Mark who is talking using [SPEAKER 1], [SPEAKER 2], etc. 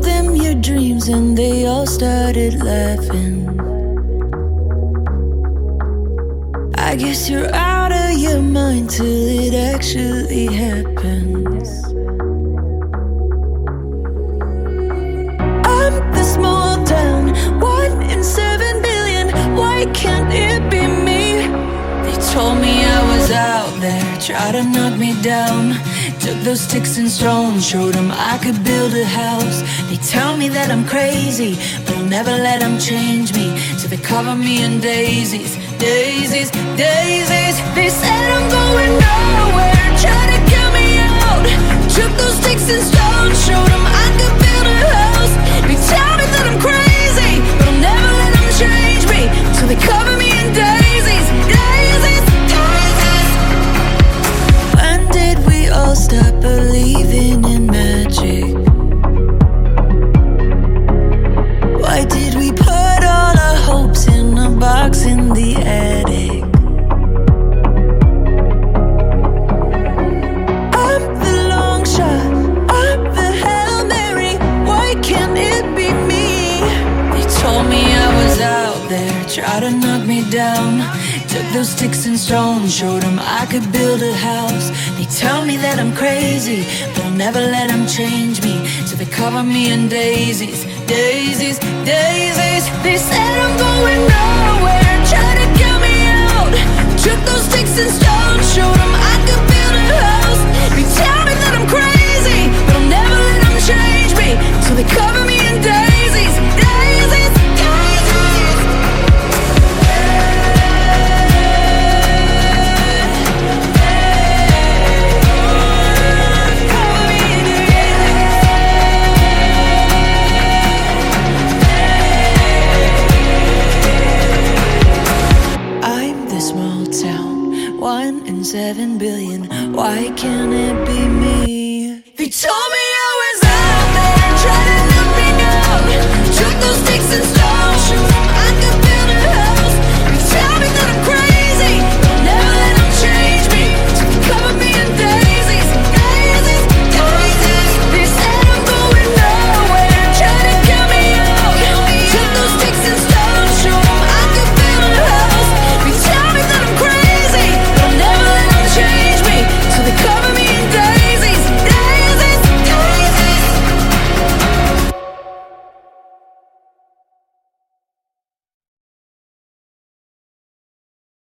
[SPEAKER 1] told them your dreams and they all started laughing. I guess you're out of your mind till it actually happens. I'm the small town, one in seven billion. Why can't it tried to knock me down. Took those sticks and stones, showed them I could build a house. They tell me that I'm crazy, but I'll never let them change me. So they cover me in daisies, daisies, daisies. They said I'm going nowhere, try to kill me out. Took those sticks and stones, showed them I could build a house. They tell me that I'm crazy, but I'll never let them change me. So they cover me all there, tried to knock me down. Took those sticks and stones, showed them I could build a house. They tell me that I'm crazy, but I'll never let them change me. So they cover me in daisies, daisies, daisies. They said I'm going one in seven billion. Why can't it be me? They told me